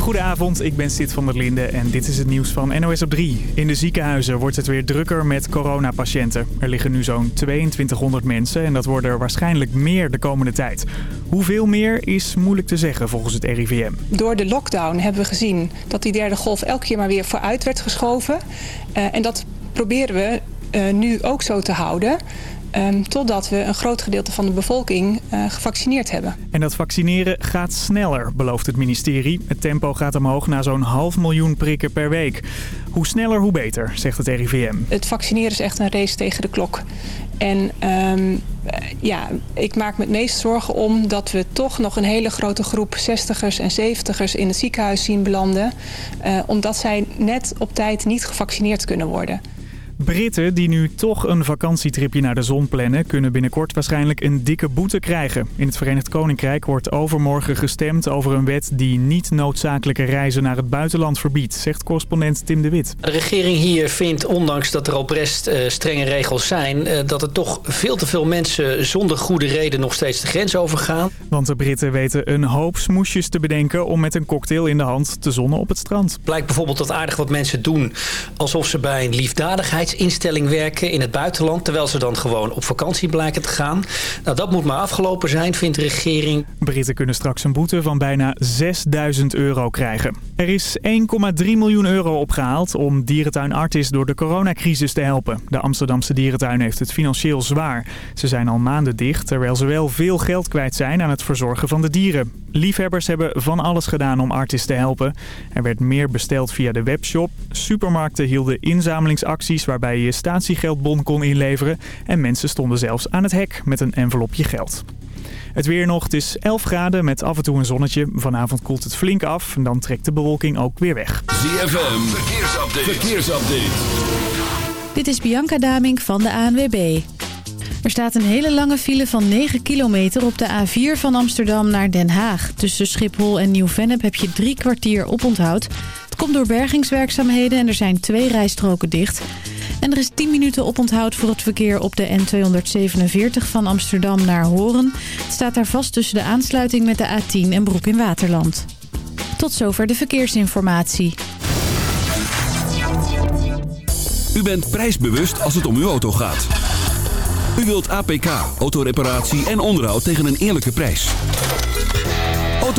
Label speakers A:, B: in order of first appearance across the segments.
A: Goedenavond, ik ben Sid van der Linde en dit is het nieuws van NOS op 3. In de ziekenhuizen wordt het weer drukker met coronapatiënten. Er liggen nu zo'n 2200 mensen en dat worden er waarschijnlijk meer de komende tijd. Hoeveel meer is moeilijk te zeggen volgens het RIVM.
B: Door de lockdown hebben we gezien dat die derde golf elke keer maar weer vooruit werd geschoven. Uh, en dat proberen we uh, nu ook zo te houden. Um, totdat we een groot gedeelte van de bevolking uh, gevaccineerd hebben.
A: En dat vaccineren gaat sneller, belooft het ministerie. Het tempo gaat omhoog naar zo'n half miljoen prikken per week. Hoe sneller, hoe beter, zegt het RIVM.
B: Het vaccineren is echt een race tegen de klok. En um, ja, ik maak me het meest zorgen om dat we toch nog een hele grote groep 60ers en 70ers in het ziekenhuis zien belanden. Uh, omdat zij net op tijd niet gevaccineerd kunnen worden.
A: Britten die nu toch een vakantietripje naar de zon plannen... kunnen binnenkort waarschijnlijk een dikke boete krijgen. In het Verenigd Koninkrijk wordt overmorgen gestemd over een wet... die niet noodzakelijke reizen naar het buitenland verbiedt, zegt correspondent Tim de Wit.
C: De regering hier vindt, ondanks dat er op rest uh, strenge regels zijn... Uh, dat er toch veel te veel mensen zonder goede reden nog steeds de grens overgaan.
A: Want de Britten weten een hoop smoesjes te bedenken... om met een cocktail in de hand te zonnen op het strand.
C: Blijkt bijvoorbeeld dat aardig wat mensen doen... alsof ze bij een liefdadigheid instelling werken in het buitenland... terwijl ze dan gewoon op vakantie blijken te gaan. Nou, dat moet maar afgelopen zijn, vindt de regering.
A: Britten kunnen straks een boete van bijna 6000 euro krijgen. Er is 1,3 miljoen euro opgehaald om dierentuin Artis door de coronacrisis te helpen. De Amsterdamse dierentuin heeft het financieel zwaar. Ze zijn al maanden dicht, terwijl ze wel veel geld kwijt zijn aan het verzorgen van de dieren. Liefhebbers hebben van alles gedaan om Artis te helpen. Er werd meer besteld via de webshop. Supermarkten hielden inzamelingsacties waarbij je statiegeldbon kon inleveren. En mensen stonden zelfs aan het hek met een envelopje geld. Het weer nog, het is 11 graden met af en toe een zonnetje. Vanavond koelt het flink af en dan trekt de bewolking ook weer weg.
D: ZFM, verkeersupdate. verkeersupdate.
E: Dit is Bianca Damink van de ANWB. Er staat een hele lange file van 9 kilometer op de A4 van Amsterdam naar Den Haag. Tussen Schiphol en Nieuw-Vennep heb je drie kwartier oponthoud. Het komt door bergingswerkzaamheden en er zijn twee rijstroken dicht. En er is 10 minuten oponthoud voor het verkeer op de N247 van Amsterdam naar Horen. Staat daar vast tussen de aansluiting met de A10 en Broek in Waterland. Tot zover de verkeersinformatie.
D: U bent prijsbewust als het om uw auto gaat. U wilt APK, autoreparatie en onderhoud tegen een eerlijke prijs.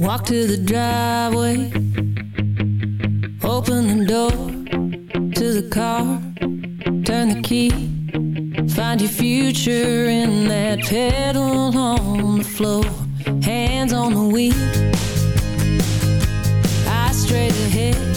F: Walk to the driveway. Open the door to the car. Turn the key. Find your future in that pedal on the floor. Hands on the wheel. Eyes straight ahead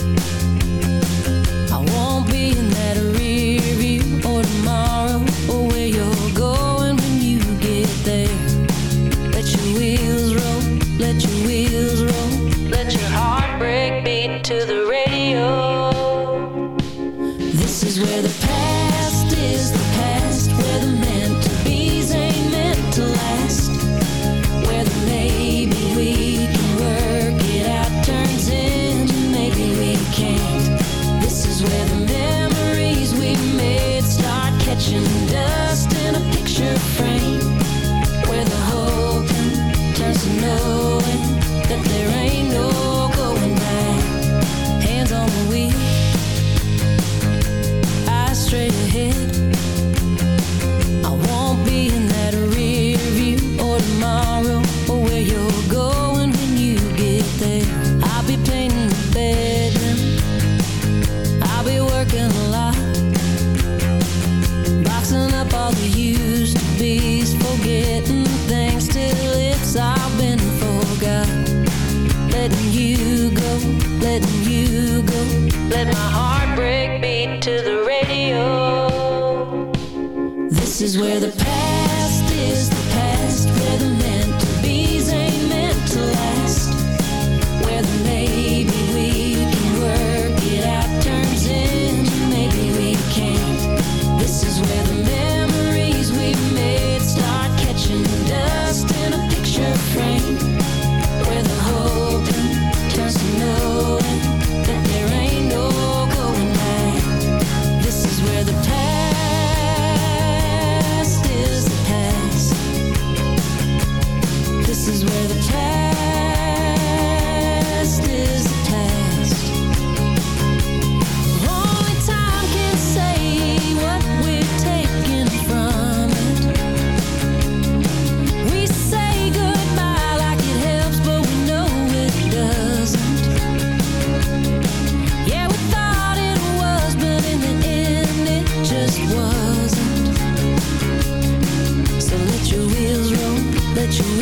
F: letting you go. Let my heartbreak beat to the radio. This is where the past.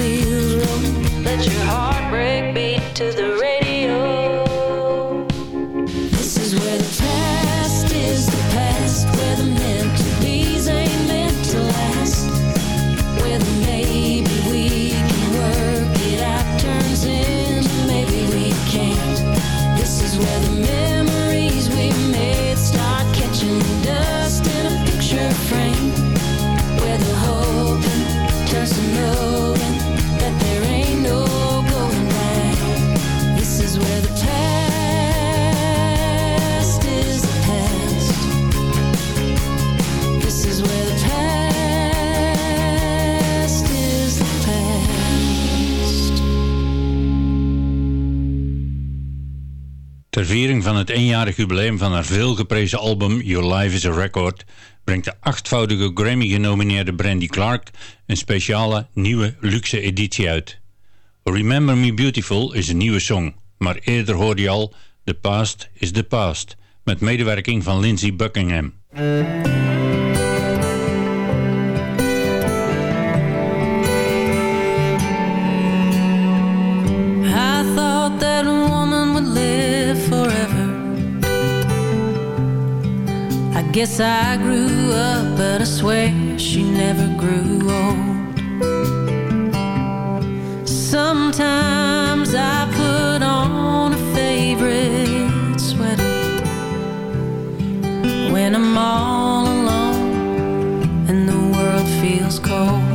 F: Let your heartbreak beat to the
G: verviering van het eenjarig jubileum van haar veelgeprezen album Your Life is a Record brengt de achtvoudige Grammy-genomineerde Brandy Clark een speciale nieuwe luxe editie uit. Remember Me Beautiful is een nieuwe song, maar eerder hoorde je al The Past is the Past met medewerking van Lindsey Buckingham.
F: Guess I grew up, but I swear she never grew old. Sometimes I put on a favorite sweater when I'm all alone and the world feels cold.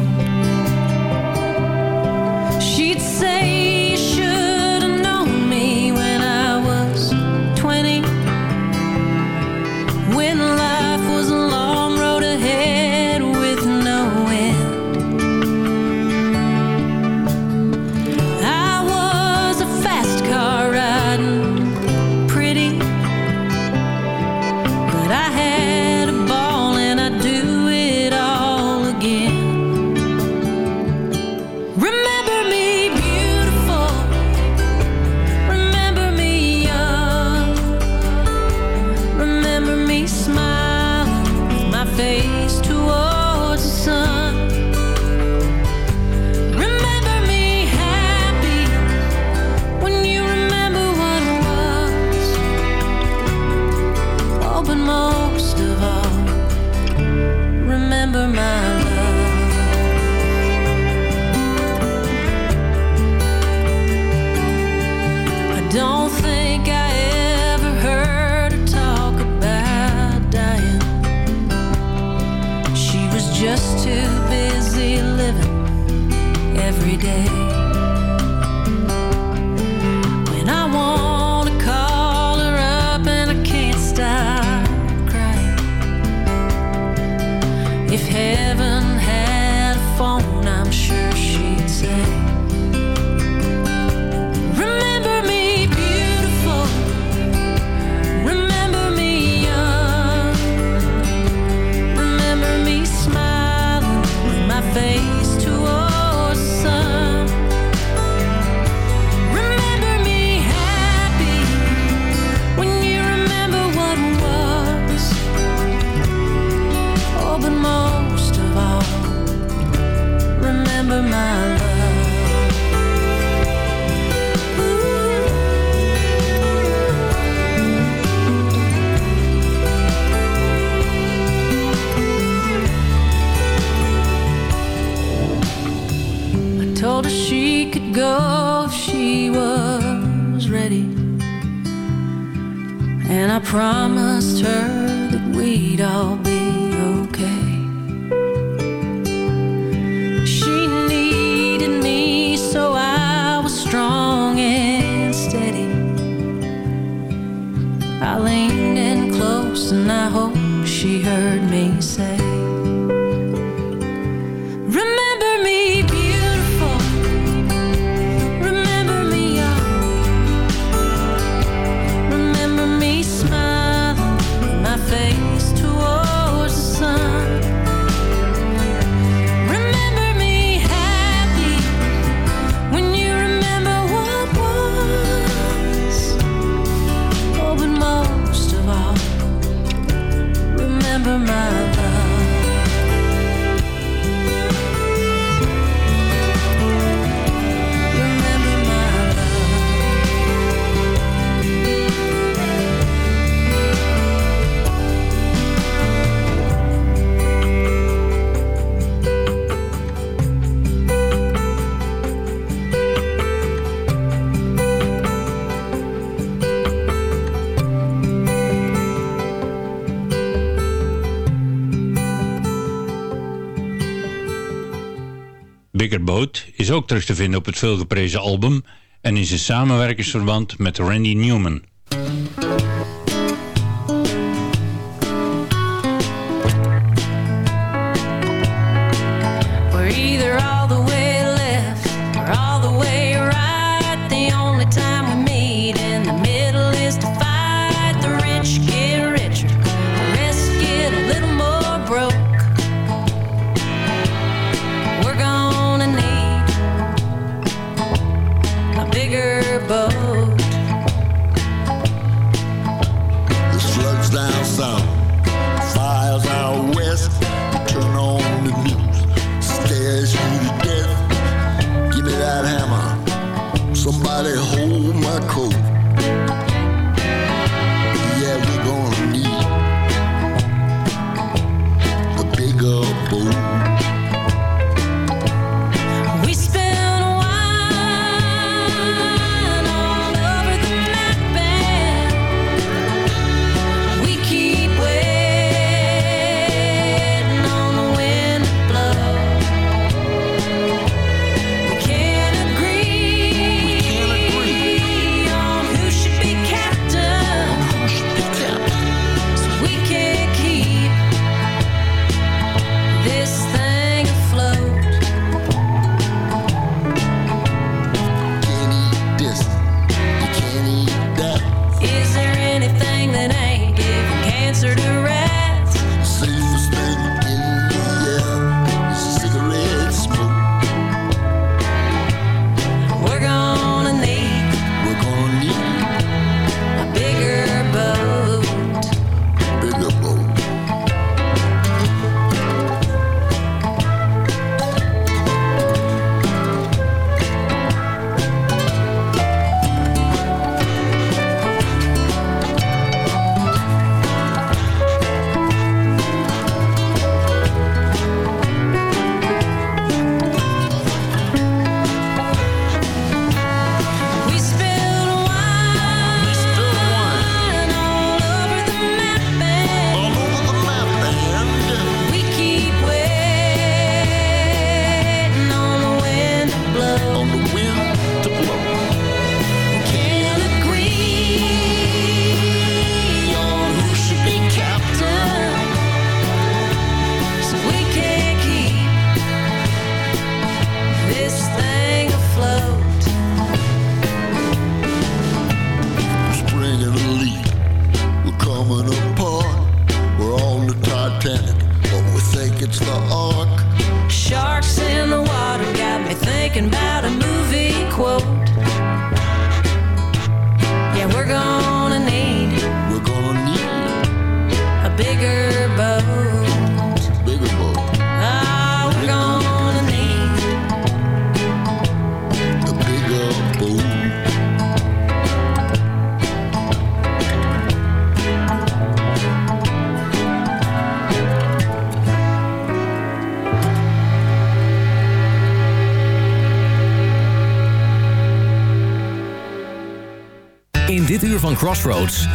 F: ook terug te vinden op het veelgeprezen album en in zijn samenwerkingsverband met Randy Newman.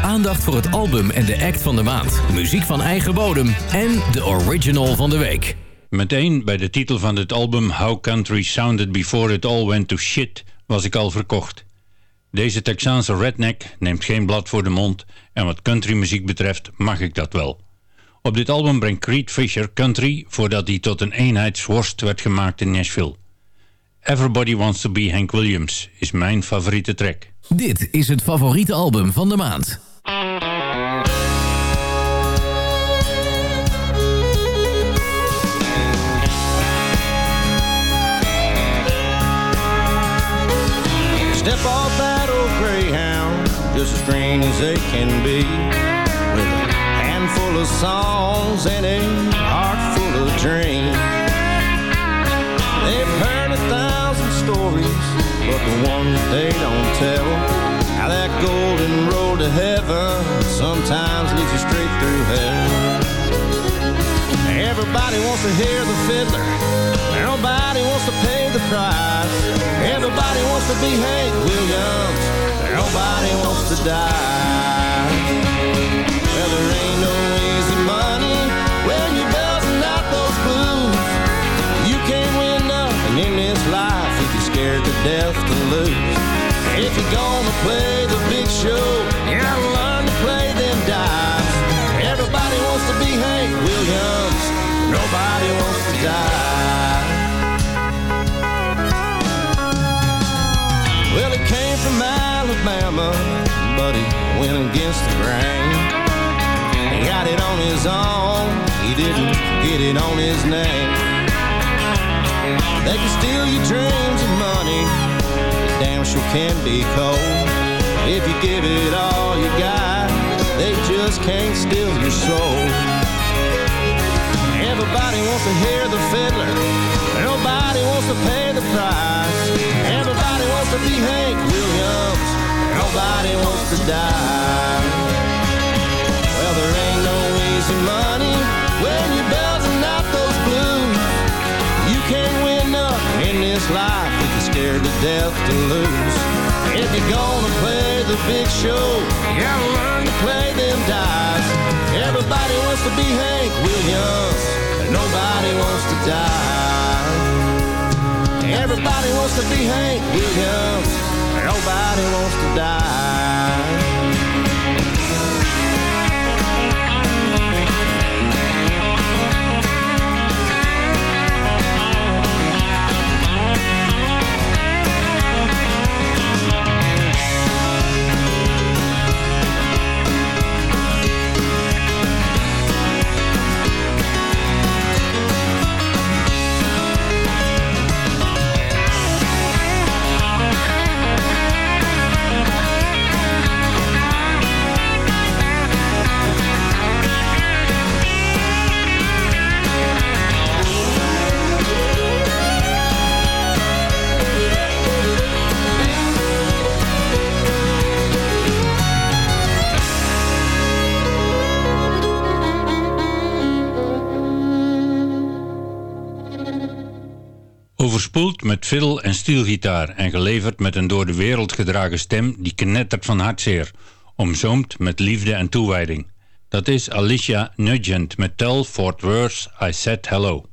H: Aandacht voor het album en de act van de maand. Muziek van eigen bodem en de original van de week.
G: Meteen bij de titel van dit album How Country Sounded Before It All Went to Shit was ik al verkocht. Deze Texaanse redneck neemt geen blad voor de mond en wat countrymuziek betreft mag ik dat wel. Op dit album brengt Creed Fisher country voordat hij tot een eenheidsworst werd gemaakt in Nashville. Everybody Wants to Be Hank Williams is mijn favoriete track.
H: Dit is het favoriete album van de maand.
I: Step off that old Greyhound, just as green as they can be. With a handful of songs and a heart full of dreams. They've heard a thousand stories, but the one that they don't tell. How that golden road to heaven sometimes leads you straight through hell. Everybody wants to hear the fiddler. Nobody wants to pay the price. Everybody wants to be Hank Williams. Nobody wants to die. Death to lose. If you're gonna play the big show, you gotta learn to play them dice. Everybody wants to be Hank Williams. Nobody wants to die. Well, he came from Alabama, but he went against the grain. He got it on his own, he didn't get it on his name. They can steal your dreams and money, they damn sure can be cold. If you give it all you got, they just can't steal your soul. Everybody wants to hear the fiddler. Nobody wants to pay the price. Everybody wants to be Hank Williams. Nobody wants to die. Well, there ain't no easy money when you're this life if you're scared to death to lose. If you're gonna play the big show, you gotta learn to play them dice. Everybody wants to be Hank Williams, but nobody wants to die. Everybody wants to be Hank Williams, but nobody wants to die.
G: Steelgitaar en geleverd met een door de wereld gedragen stem die knettert van hartzeer, omzoomd met liefde en toewijding. Dat is Alicia Nugent met Tell Fort Worth I Said Hello.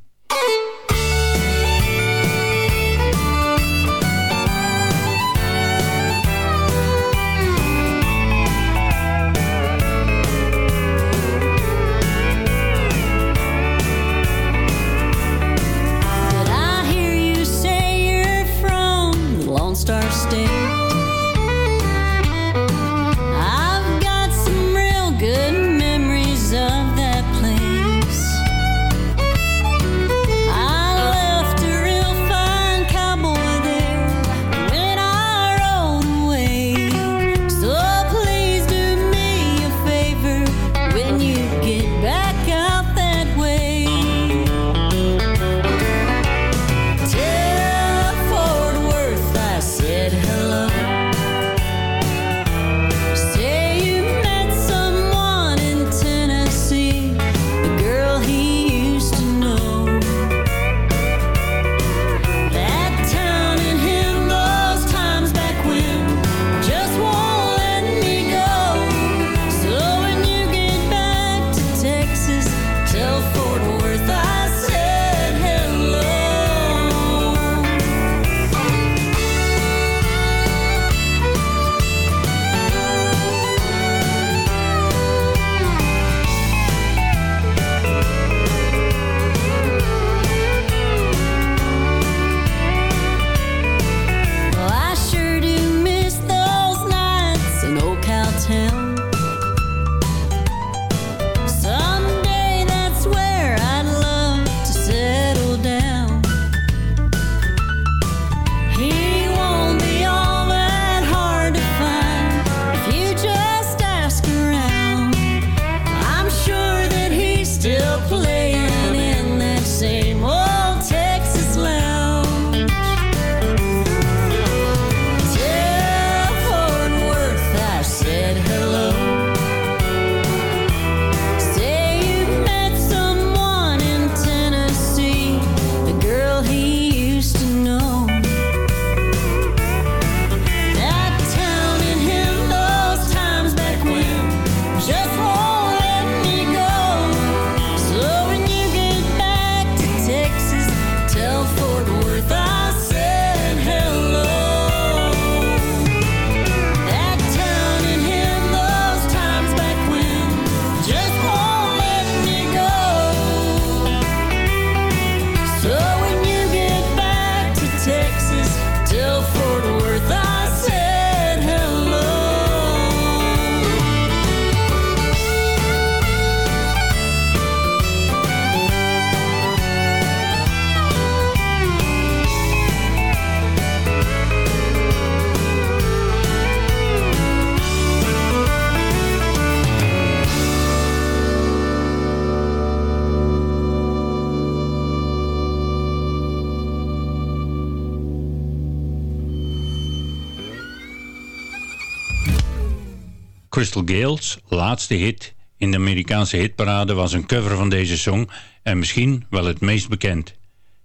G: Gales laatste hit in de Amerikaanse hitparade was een cover van deze song en misschien wel het meest bekend.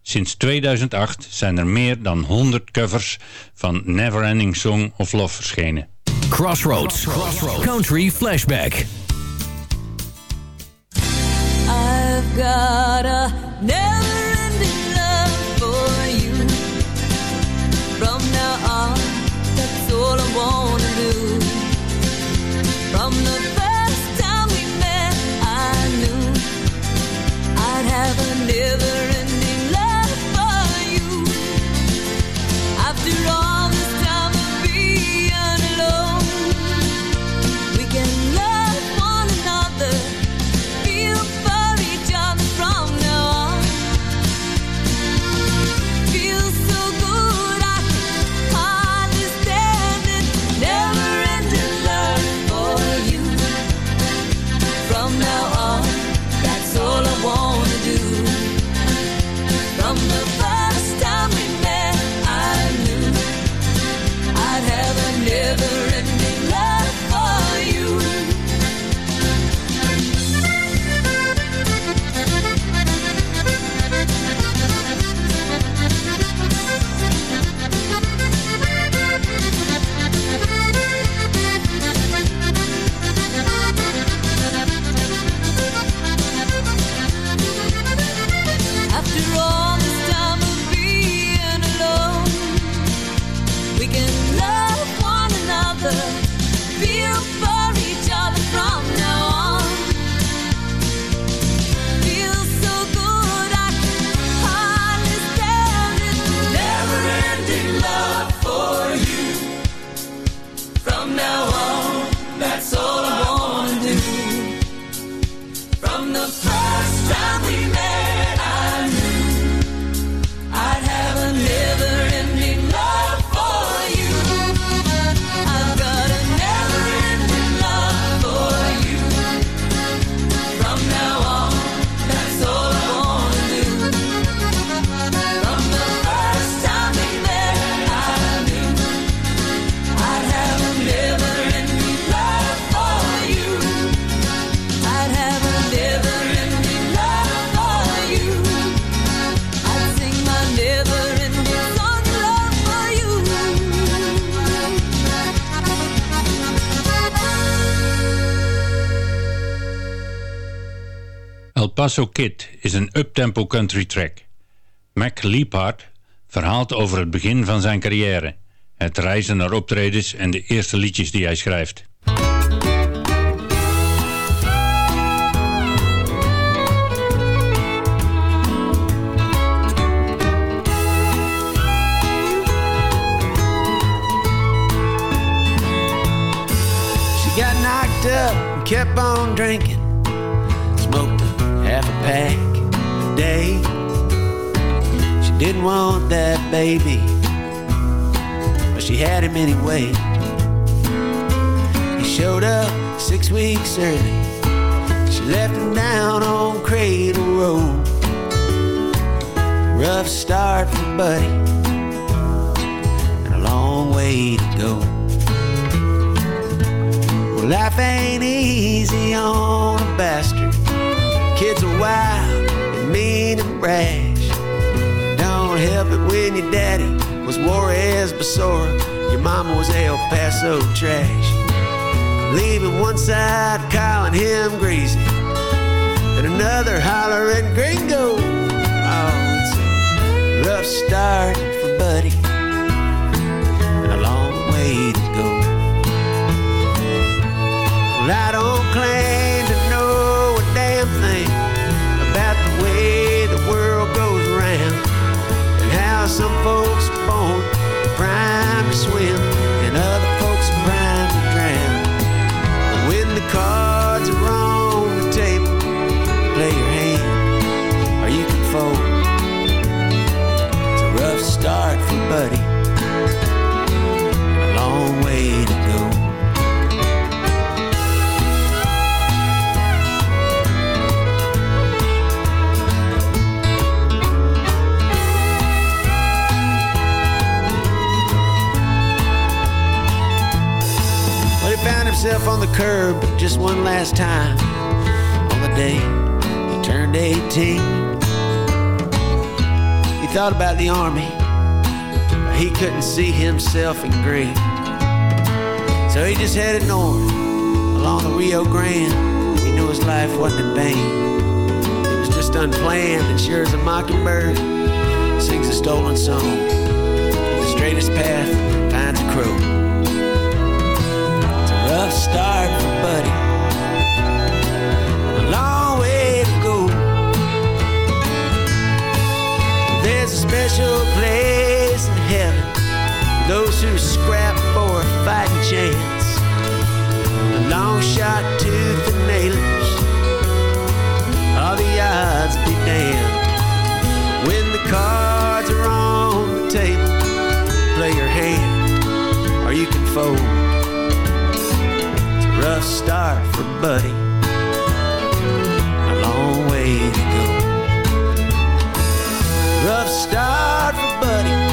G: Sinds 2008 zijn er meer dan 100 covers van Neverending Song of Love verschenen.
H: Crossroads. Country Flashback.
F: I've got a never-ending From the
G: Paso Kid is een uptempo country track. Mac Liebhardt verhaalt over het begin van zijn carrière, het reizen naar optredens en de eerste liedjes die hij schrijft.
J: She got knocked up and kept on drinking. Half a pack a day. She didn't want that baby, but she had him anyway. He showed up six weeks early. She left him down on Cradle Road. Rough start for Buddy, and a long way to go. Well, life ain't easy on a bastard. Kids are wild and mean and rash. Don't help it when your daddy was Juarez Basora. Your mama was El Paso trash. Leaving one side calling him greasy, and another hollering gringo. Oh, it's a rough start for Buddy, on the curb just one last time on the day he turned 18. He thought about the army, but he couldn't see himself in green. So he just headed north along the Rio Grande. He knew his life wasn't in vain. It was just unplanned, and sure as a mockingbird sings a stolen song. The straightest path start for Buddy. A long way to go. There's a special place in heaven those who scrap for a fighting chance. A long shot tooth and nailers. All the odds be damned. When the cards are on the table, play your hand or you can fold. Rough start for Buddy. A long way to go. Rough start for Buddy.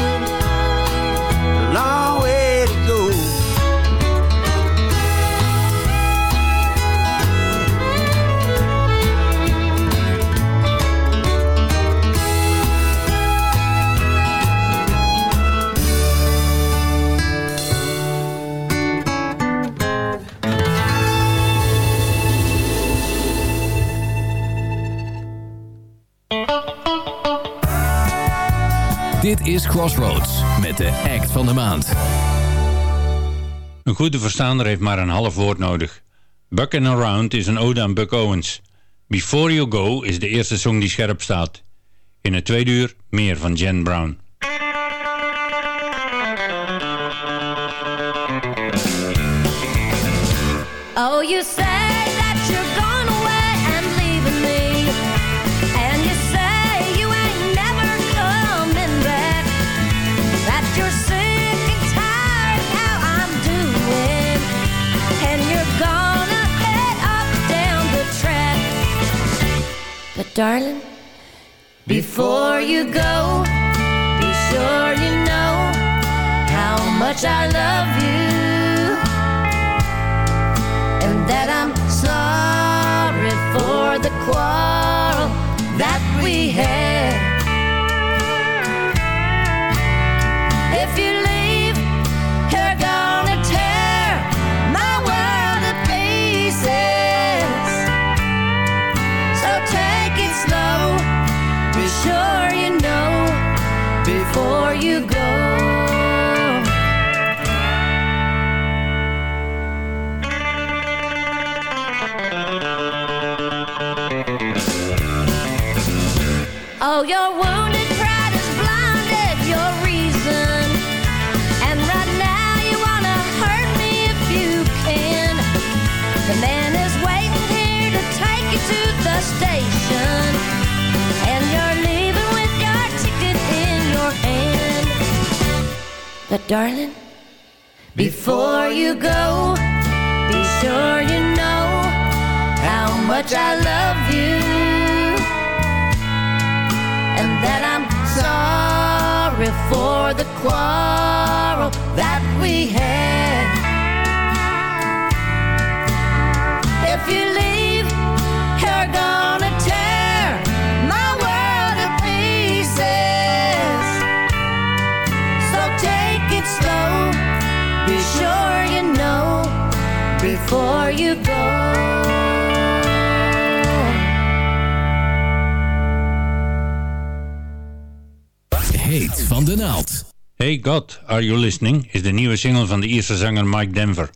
H: Dit is Crossroads met de act van de maand.
I: Een goede verstaander heeft maar een half woord nodig. Buckin' Around is een ode aan Buck Owens. Before You Go is de eerste song die scherp staat. In het tweede uur meer van Jen Brown.
K: Oh, you say darling, before you go, be sure you know how much I love you and that I'm sorry for the quarrel that we had. But darling, before you go, be sure you know how much I love you and that I'm sorry for the quarrel that we had. If you you go.
H: Heet van de naald.
I: Hey God, Are You Listening is de nieuwe single van de Ierse zanger Mike Denver.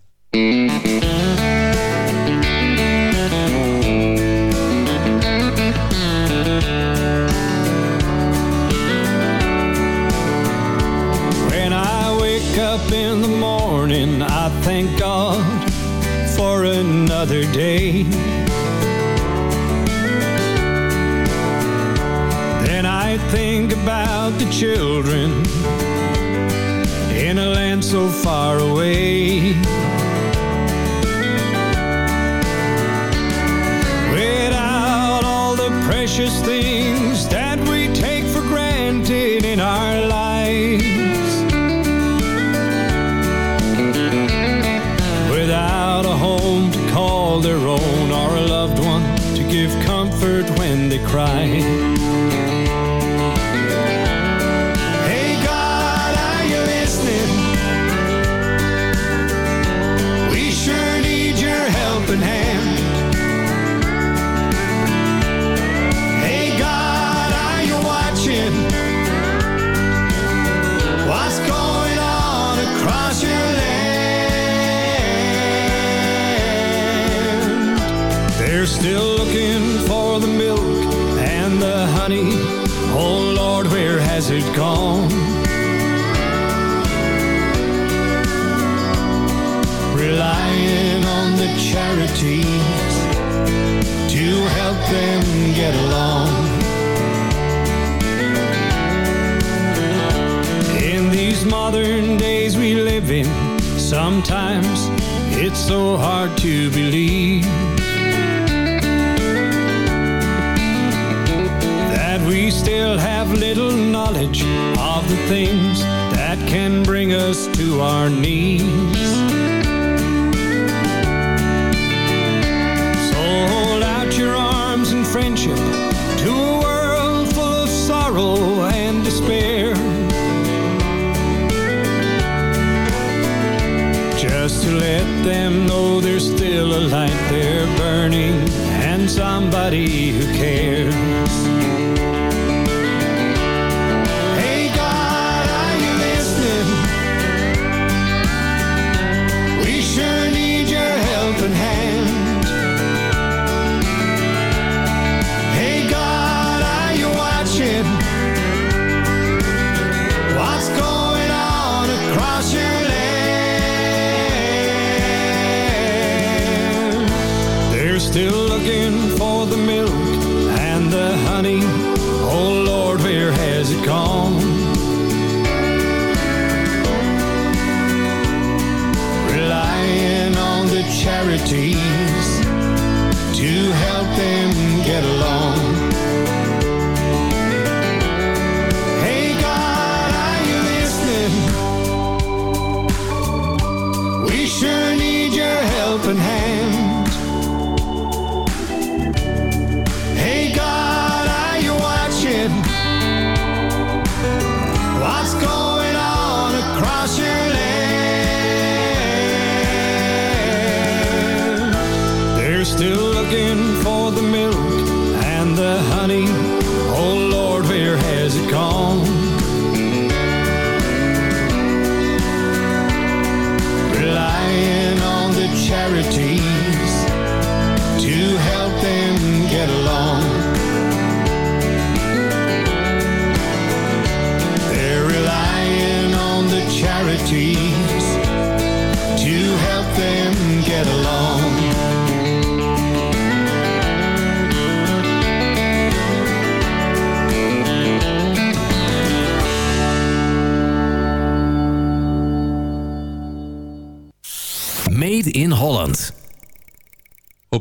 I: To help them get along. In these modern days we live in, sometimes it's so hard to believe that we still have little knowledge of the things that can bring us to our knees.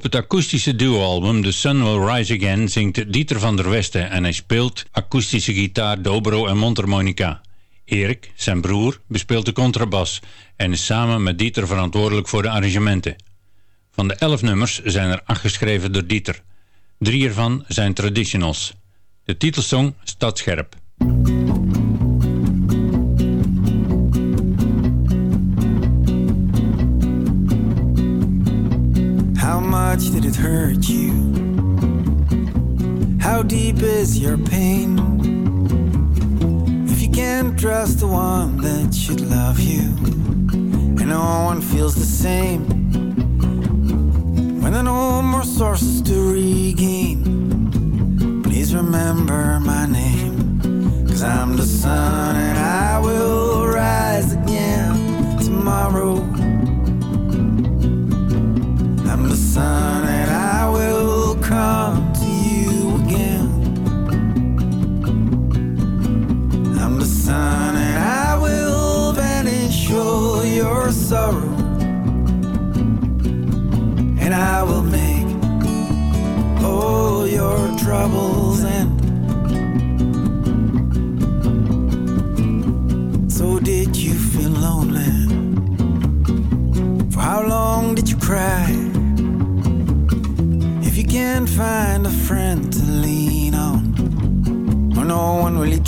G: Op het akoestische duo-album The Sun Will Rise Again zingt Dieter van der Westen en hij speelt akoestische gitaar, dobro en mondharmonica. Erik, zijn broer, bespeelt de contrabas en is samen met Dieter verantwoordelijk voor de arrangementen. Van de elf nummers zijn er acht geschreven door Dieter. Drie ervan zijn traditionals. De titelsong staat scherp.
L: Much did it hurt you? How deep is your pain? If you can't trust the one that should love you, and no one feels the same, when there are no more sources to regain, please remember my name. Cause I'm the sun and I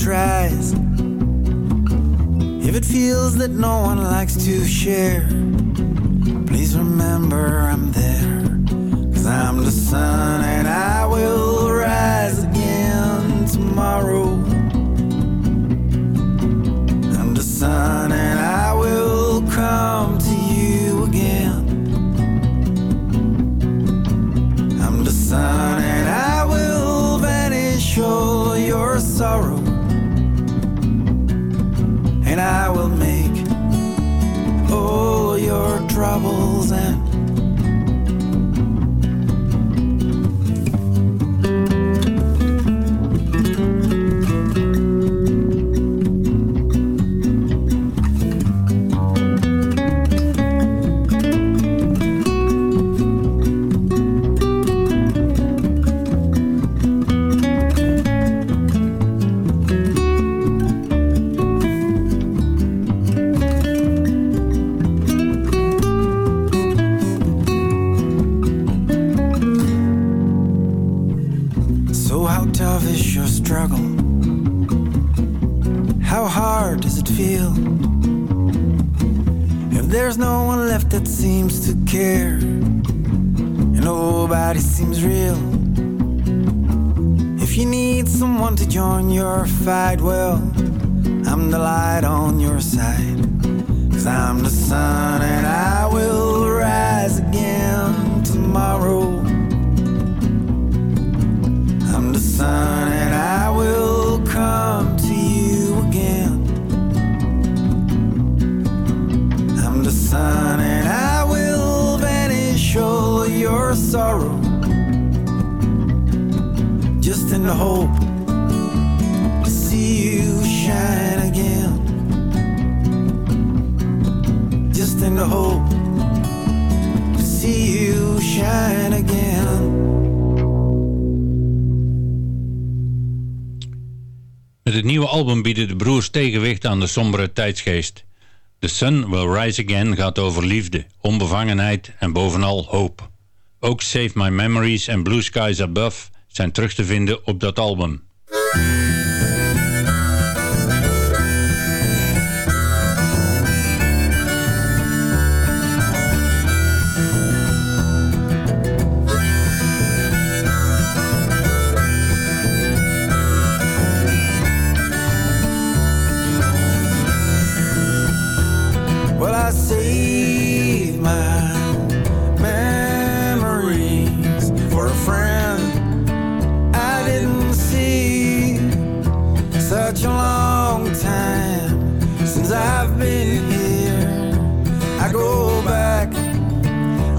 L: tries. If it feels that no one likes to share, please remember I'm there. Cause I'm the sun and I will rise again tomorrow. Struggle? How hard does it feel? If there's no one left that seems to care, and nobody seems real. If you need someone to join your fight, well, I'm the light on your side. Cause I'm the sun and I will rise again tomorrow. Will come to you again. I'm the sun and I will vanish all your sorrow. Just in the hope to see you shine again. Just in the hope to see you shine again.
G: Het nieuwe album bieden de broers tegenwicht aan de sombere tijdsgeest. The Sun Will Rise Again gaat over liefde, onbevangenheid en bovenal hoop. Ook Save My Memories en Blue Skies Above zijn terug te vinden op dat album.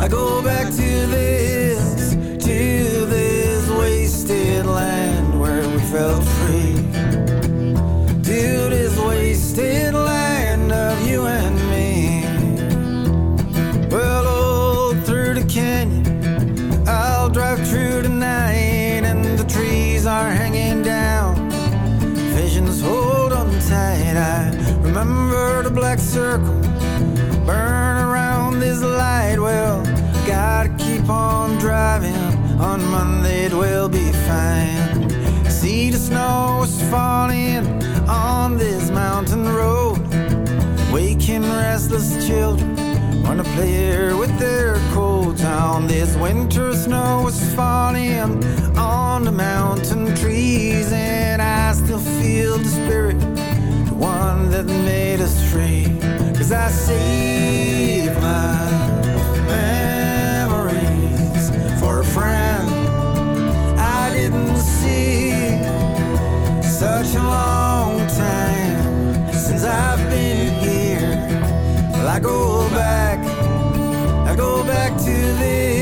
L: I go keep on driving. On Monday it will be fine. See the snow is falling on this mountain road. Waking restless children wanna play here with their coats on this winter snow is falling on the mountain trees and I still feel the spirit the one that made us free cause I save I've been here. Well, I go back, I go back to this,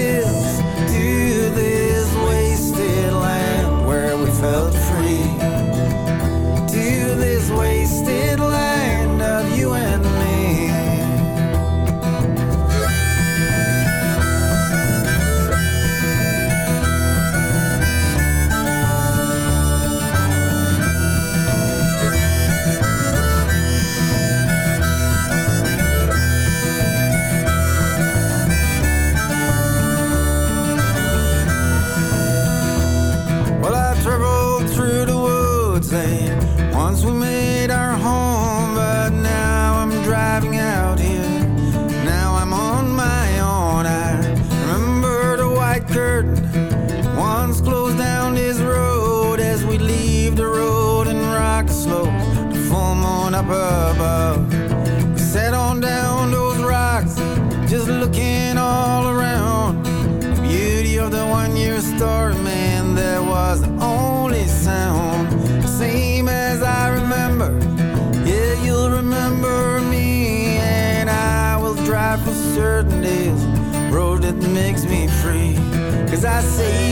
L: say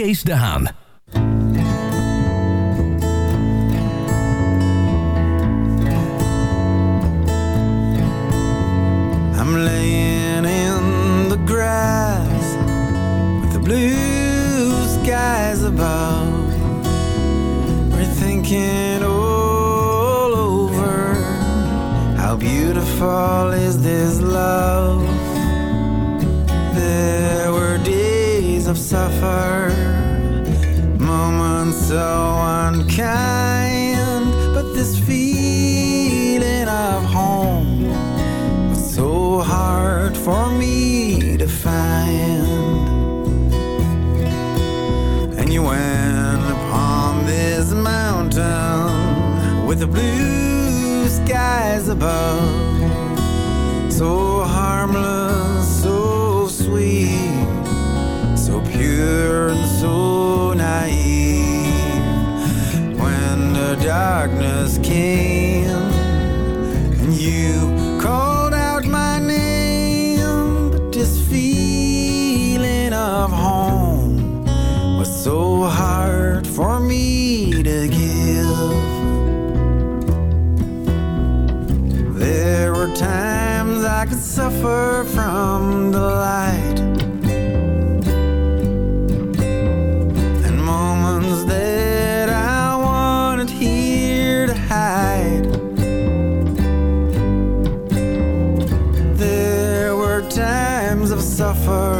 H: Kees de Haan.
L: blue skies above. suffer from the light. And moments that I wanted here to hide. There were times of suffer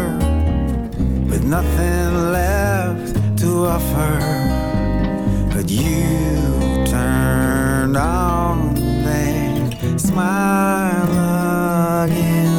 L: With nothing left to offer But you turned on smile again.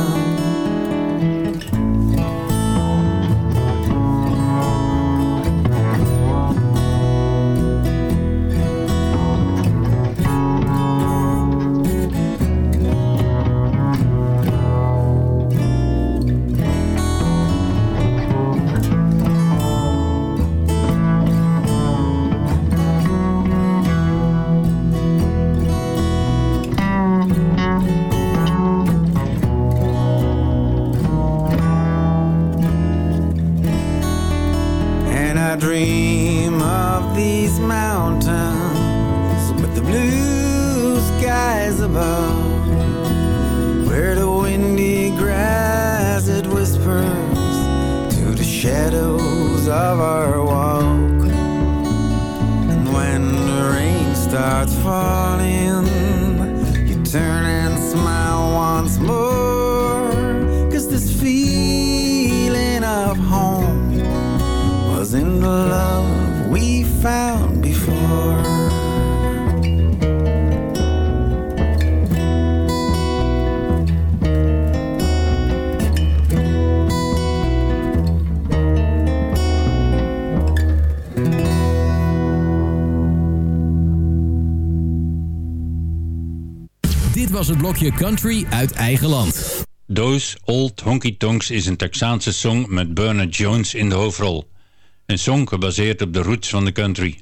L: hart van was
H: het blokje country uit eigen land.
M: Those Old Honky Tonks is een Texaanse song met Bernard Jones in de hoofdrol. Een song gebaseerd op de roots van de country.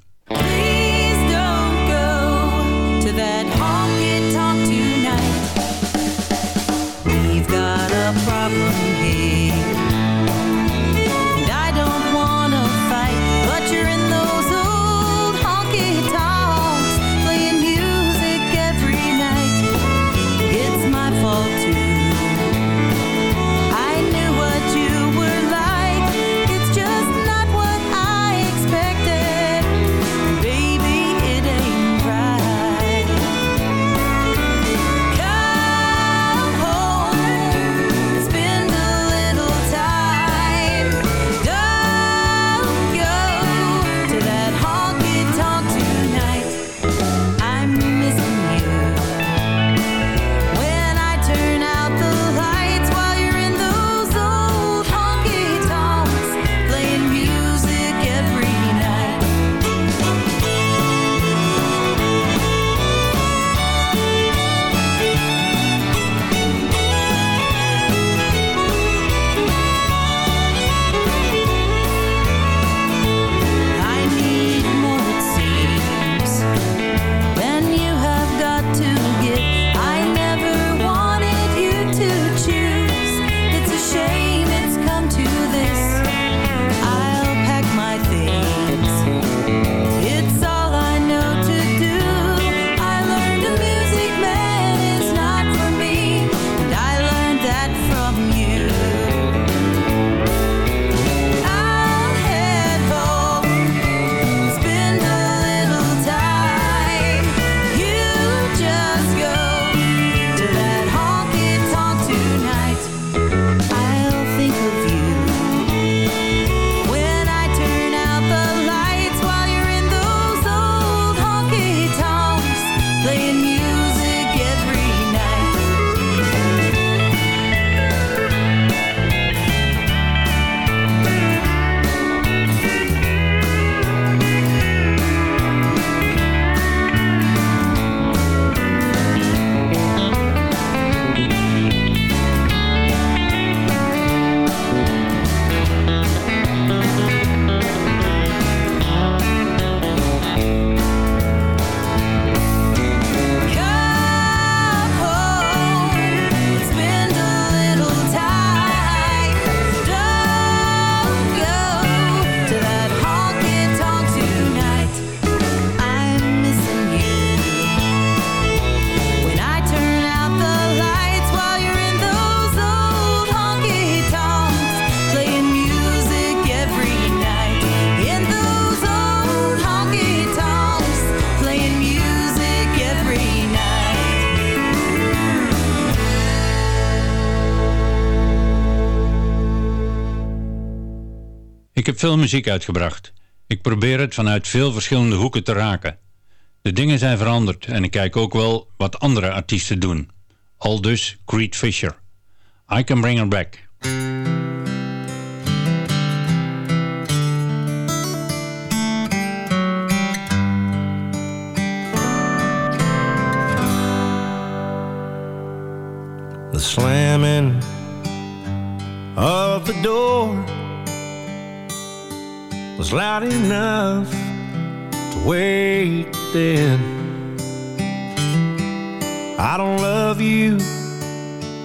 M: veel muziek uitgebracht. Ik probeer het vanuit veel verschillende hoeken te raken. De dingen zijn veranderd en ik kijk ook wel wat andere artiesten doen. Al dus Creed Fisher. I Can Bring Her Back.
I: The slamming of the door was loud enough to wake then. I don't love you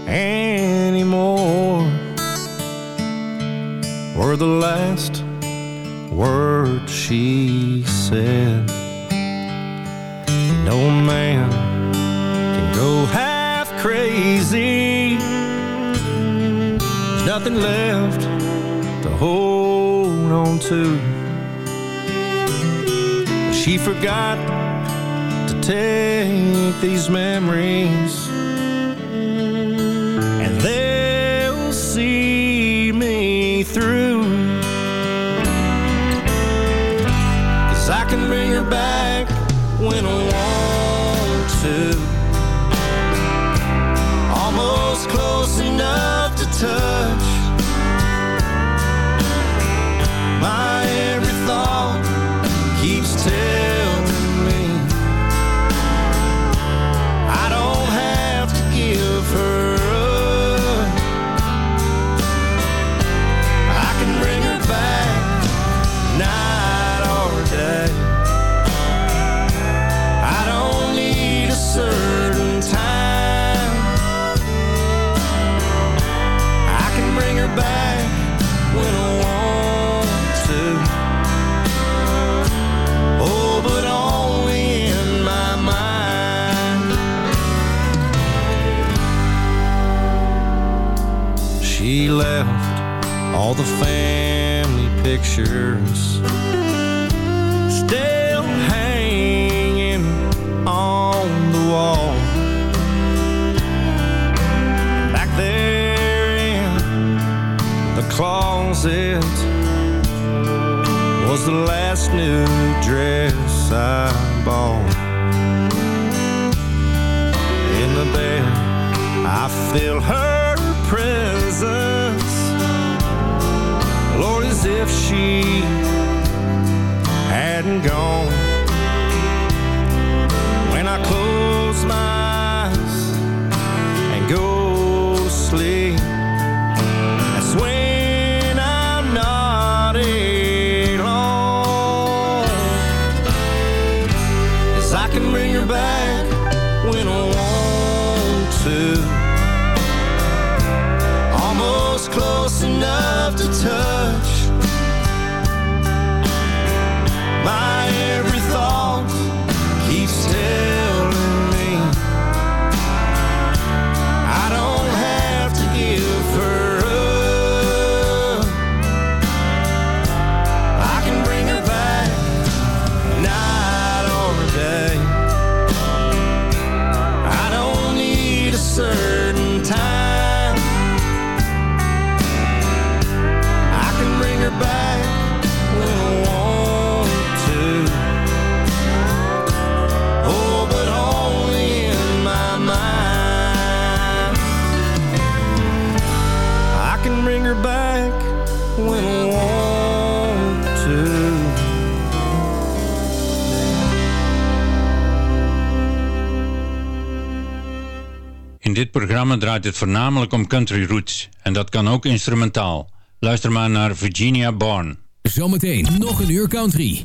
I: anymore. Were the last words she said. No man can go half crazy. There's nothing left to hold on too. She forgot to take these memories And they'll see me through the family pictures still hanging on the wall. Back there in the closet was the last new dress I bought. In the bed, I feel her presence. If she hadn't gone. When I close my
G: dit programma draait het voornamelijk om country roots. En dat kan ook instrumentaal. Luister maar naar Virginia Barn.
H: Zometeen nog een uur country.